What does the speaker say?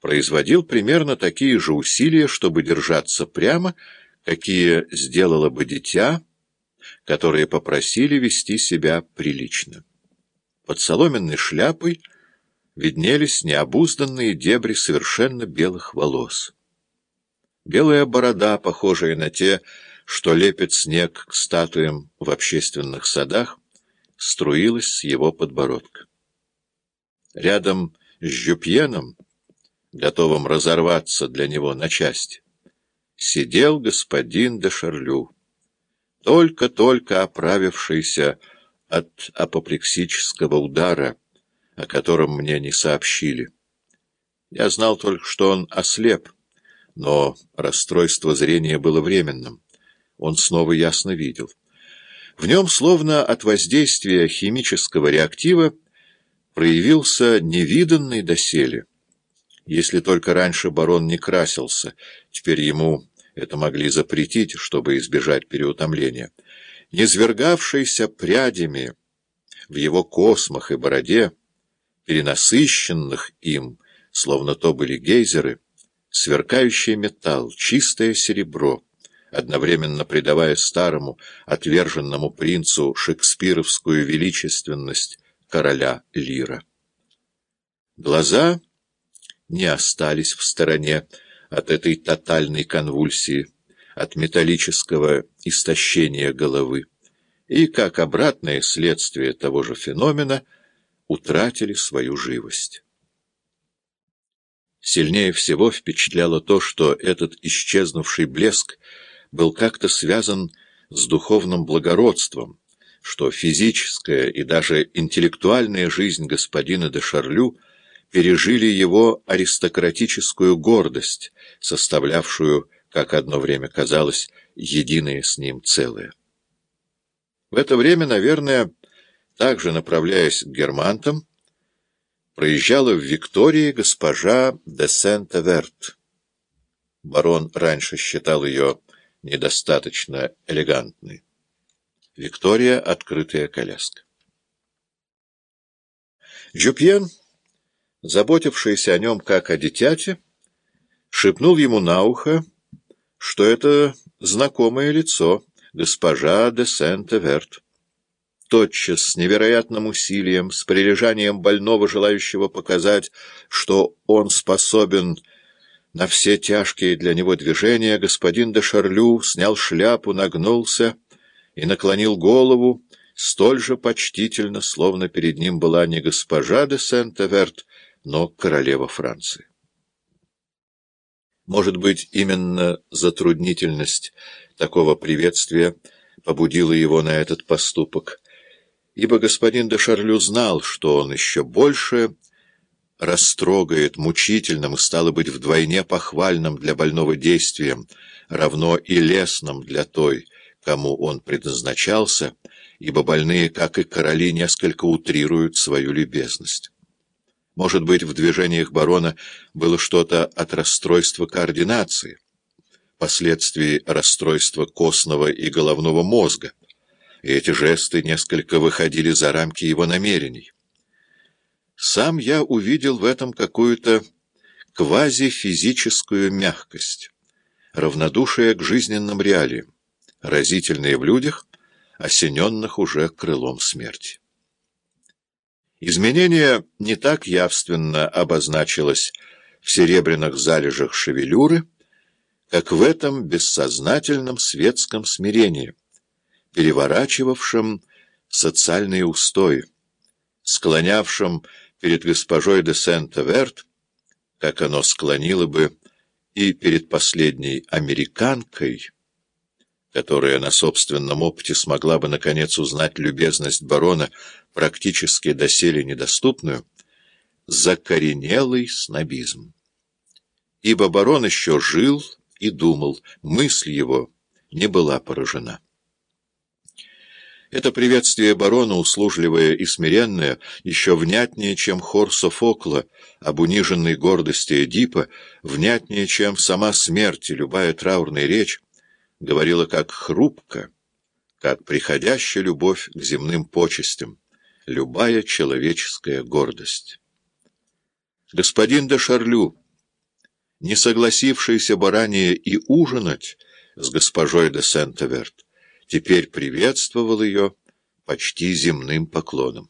производил примерно такие же усилия, чтобы держаться прямо, какие сделало бы дитя, которые попросили вести себя прилично. Под соломенной шляпой виднелись необузданные дебри совершенно белых волос. Белая борода, похожая на те, что лепит снег к статуям в общественных садах, струилась с его подбородка. Рядом с Жюпьеном, готовым разорваться для него на части, сидел господин де Шарлю, только-только оправившийся от апоплексического удара, о котором мне не сообщили. Я знал только, что он ослеп, но расстройство зрения было временным. Он снова ясно видел. В нем, словно от воздействия химического реактива, проявился невиданный доселе. Если только раньше барон не красился, теперь ему это могли запретить, чтобы избежать переутомления, низвергавшийся прядями в его космах и бороде, перенасыщенных им, словно то были гейзеры, сверкающий металл, чистое серебро, одновременно придавая старому, отверженному принцу шекспировскую величественность короля Лира. Глаза не остались в стороне от этой тотальной конвульсии, от металлического истощения головы, и, как обратное следствие того же феномена, утратили свою живость. Сильнее всего впечатляло то, что этот исчезнувший блеск был как-то связан с духовным благородством, что физическая и даже интеллектуальная жизнь господина де Шарлю пережили его аристократическую гордость, составлявшую, как одно время казалось, единое с ним целое. В это время, наверное, также направляясь к германтам, проезжала в Виктории госпожа де Сент-Эверт. Барон раньше считал ее недостаточно элегантной. Виктория — открытая коляска. Жюпьен, заботившийся о нем как о дитяте, шепнул ему на ухо, что это знакомое лицо, госпожа де Сент-Эверт. Тотчас, с невероятным усилием, с прилежанием больного, желающего показать, что он способен на все тяжкие для него движения, господин де Шарлю снял шляпу, нагнулся и наклонил голову, столь же почтительно, словно перед ним была не госпожа де Сент-Эверт, но королева Франции. Может быть, именно затруднительность такого приветствия побудила его на этот поступок, ибо господин де Шарлю знал, что он еще больше растрогает мучительным и, стало быть, вдвойне похвальным для больного действием, равно и лесным для той, кому он предназначался, ибо больные, как и короли, несколько утрируют свою любезность. Может быть, в движениях барона было что-то от расстройства координации, последствий расстройства костного и головного мозга, и эти жесты несколько выходили за рамки его намерений. Сам я увидел в этом какую-то квазифизическую мягкость, равнодушие к жизненным реалиям, разительные в людях, осененных уже крылом смерти. Изменение не так явственно обозначилось в серебряных залежах шевелюры, как в этом бессознательном светском смирении, переворачивавшем социальные устои, склонявшем перед госпожой де Сент-Верт, как оно склонило бы и перед последней американкой, которая на собственном опыте смогла бы наконец узнать любезность барона, практически доселе недоступную, закоренелый снобизм. Ибо барон еще жил и думал, мысль его не была поражена. Это приветствие барона, услужливое и смиренное, еще внятнее, чем хор Софокла, об униженной гордости Эдипа, внятнее, чем сама смерть и любая траурная речь, говорила как хрупко, как приходящая любовь к земным почестям, любая человеческая гордость. Господин де Шарлю, не согласившийся бы и ужинать с госпожой де Сент-Эверт, теперь приветствовал ее почти земным поклоном.